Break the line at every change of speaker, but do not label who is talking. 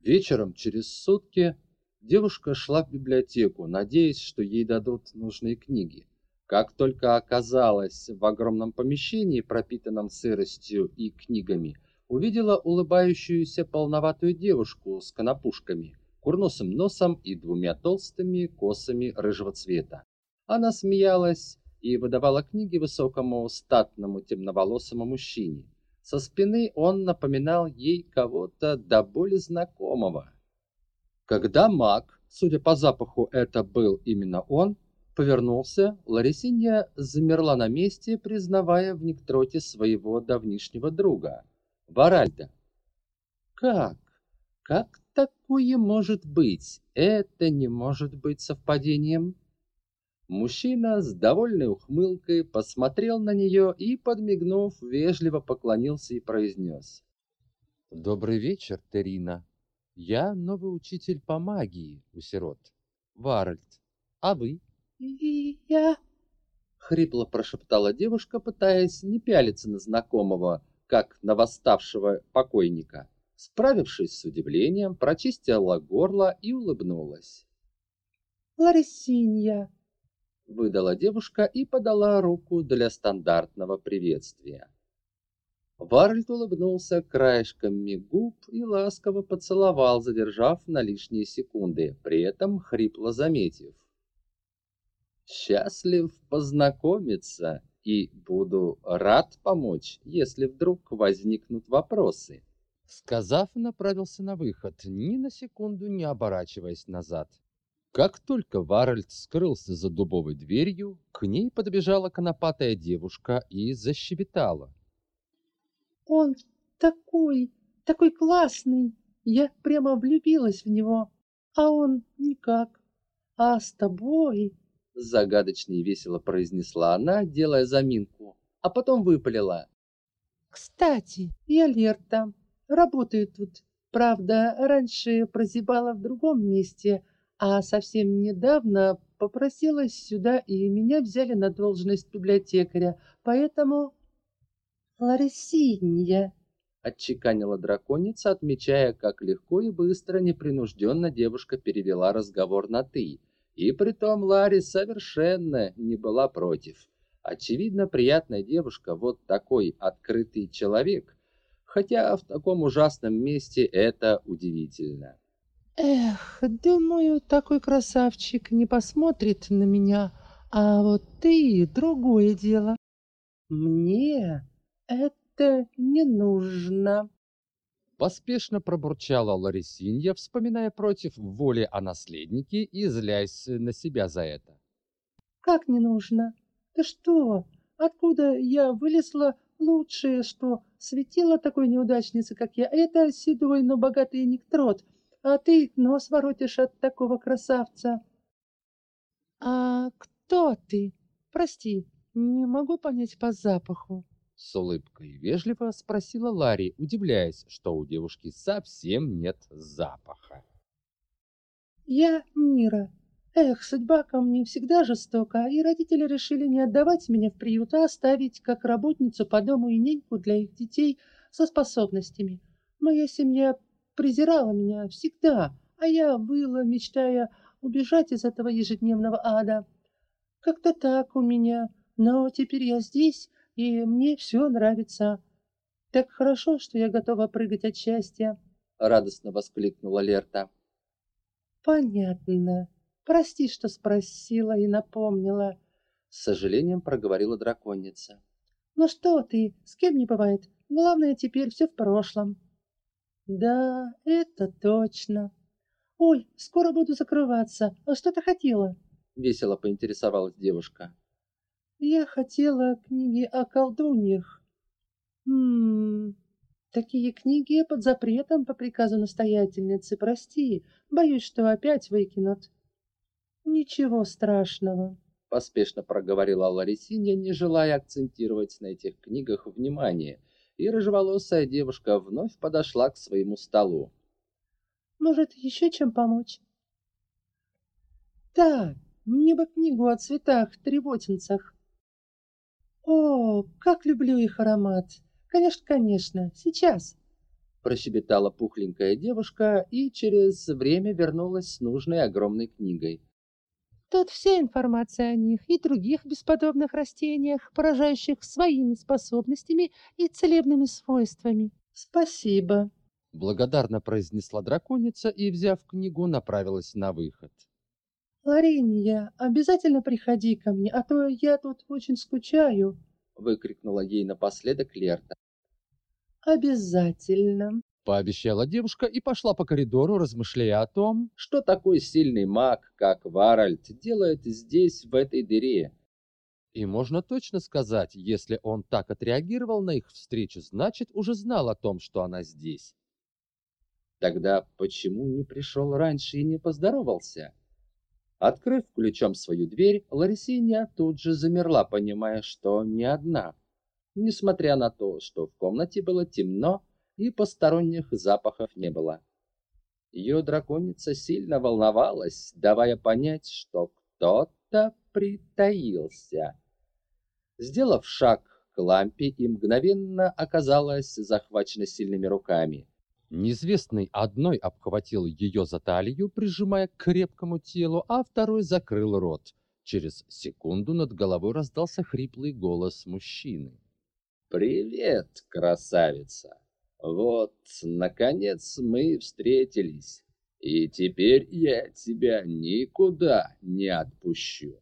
Вечером через сутки девушка шла в библиотеку, надеясь, что ей дадут нужные книги. Как только оказалась в огромном помещении, пропитанном сыростью и книгами, увидела улыбающуюся полноватую девушку с конопушками, курносым носом и двумя толстыми косами рыжего цвета. Она смеялась и выдавала книги высокому статному темноволосому мужчине. Со спины он напоминал ей кого-то до боли знакомого. Когда маг, судя по запаху, это был именно он, повернулся, Ларисинья замерла на месте, признавая в Никтроте своего давнишнего друга, Варальда. Как? Как такое может быть? Это не может быть совпадением. Мужчина с довольной ухмылкой посмотрел на нее и, подмигнув, вежливо поклонился и произнес. «Добрый вечер, Терина. Я новый учитель по магии у сирот. Варальд. А вы?»
И я... Хрипло прошептала девушка, пытаясь не пялиться на знакомого, как на восставшего покойника. Справившись с удивлением, прочистила горло и улыбнулась. «Ларисинья!» — выдала девушка и подала руку для стандартного приветствия. Варльд улыбнулся краешками губ и ласково поцеловал, задержав на лишние секунды, при этом хрипло заметив. Счастлив познакомиться и буду рад помочь, если вдруг возникнут вопросы.
Сказав, направился на выход, ни на секунду не оборачиваясь назад. Как только Варальд скрылся за дубовой дверью, к ней подбежала конопатая девушка и защебетала.
«Он такой, такой классный! Я прямо влюбилась в него, а он никак. А с тобой
загадочно и весело произнесла она, делая заминку, а потом выпалила.
«Кстати, я Лерта. Работаю тут. Правда, раньше прозябала в другом месте, а совсем недавно попросилась сюда, и меня взяли на должность библиотекаря, поэтому...» «Ларисинья», — отчеканила драконица, отмечая, как легко и быстро, непринужденно девушка перевела разговор на «ты», и притом Ларри совершенно не была против. Очевидно, приятная девушка, вот такой открытый человек, хотя в таком ужасном месте это удивительно. Эх, думаю, такой красавчик не посмотрит на меня, а вот ты — другое дело. Мне это не нужно.
Поспешно пробурчала Ларисинья, вспоминая против воли о наследнике и злясь на себя за это.
«Как не нужно? Ты что? Откуда я вылезла лучшее, что светило такой неудачнице, как я? Это седой, но богатый Никтрот, а ты нос воротишь от такого красавца». «А кто ты? Прости, не могу понять по запаху».
С улыбкой вежливо спросила Ларри, удивляясь, что у девушки совсем нет запаха.
«Я Мира. Эх, судьба ко мне всегда жестока, и родители решили не отдавать меня в приют, а оставить как работницу по дому и няньку для их детей со способностями. Моя семья презирала меня всегда, а я выла, мечтая убежать из этого ежедневного ада. Как-то так у меня, но теперь я здесь, и мне все нравится. Так хорошо, что я готова прыгать от счастья!» — радостно воскликнула Лерта. «Понятно. Прости, что спросила и напомнила», — с сожалением проговорила драконица. «Ну что ты, с кем не бывает. Главное, теперь все в прошлом». «Да, это точно. Ой, скоро буду закрываться. А что ты хотела?» — весело поинтересовалась девушка. Я хотела книги о колдуньях. Хм, такие книги под запретом по приказу настоятельницы, прости. Боюсь, что опять выкинут. Ничего страшного, поспешно проговорила Ларисинья, не желая акцентировать на этих книгах внимание, и рыжеволосая девушка вновь подошла к своему столу. Может, еще чем помочь? Да, мне бы книгу о цветах-треботинцах. О, как люблю их аромат! Конечно, конечно, сейчас!»
прощебетала пухленькая девушка и через время вернулась с нужной огромной книгой.
Тут вся информация о них и других бесподобных растениях, поражающих своими способностями и целебными свойствами. Спасибо.
Благодарно произнесла драконица и, взяв книгу, направилась на выход.
Лариния, обязательно приходи ко мне, а то я тут очень скучаю,
выкрикнула ей напоследок Лерта.
Обязательно,
пообещала девушка и пошла по коридору, размышляя о том, что такой сильный маг, как Варальд, делает здесь, в этой дыре. И можно точно сказать, если он так отреагировал на их встречу, значит, уже знал о том, что она здесь. Тогда почему не пришел раньше и не поздоровался? Открыв ключом свою дверь, Ларисиня тут же замерла, понимая, что не одна. Несмотря на то, что в комнате было темно и посторонних запахов не было. Ее драконица сильно волновалась, давая понять, что кто-то притаился. Сделав шаг к лампе и мгновенно оказалась захвачена сильными руками. Неизвестный одной обхватил ее за талию, прижимая к крепкому телу, а второй закрыл рот. Через секунду над головой раздался хриплый голос мужчины. «Привет, красавица! Вот, наконец мы встретились, и теперь я тебя никуда не отпущу».